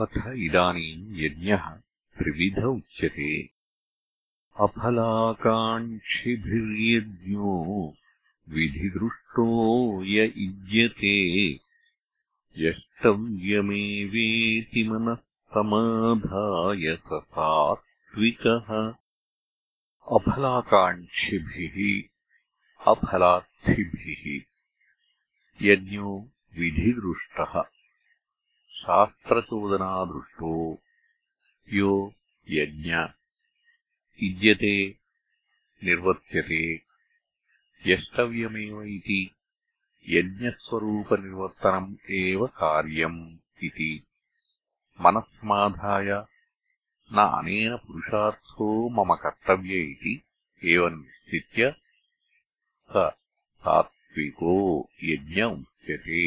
अथ इदानीम् यज्ञः त्रिविध उच्यते। अफलाकाङ्क्षिभिर्यज्ञो विधिदृष्टो य इज्यते। यष्टव्यमेवेति मनः समाधाय स सात्विकः अफलाकाङ्क्षिभिः अफलार्थिभिः यज्ञो विधिदृष्टः शास्त्रचोदनादृष्टो यो यज्ञ इज्यते निर्वर्त्यते यष्टव्यमेव इति यज्ञस्वरूपनिर्वर्तनम् एव कार्यम् इति मनःसमाधाय न अनेन पुरुषार्थो मम कर्तव्य इति एवम् निश्चित्य स सात्विको यज्ञ उच्यते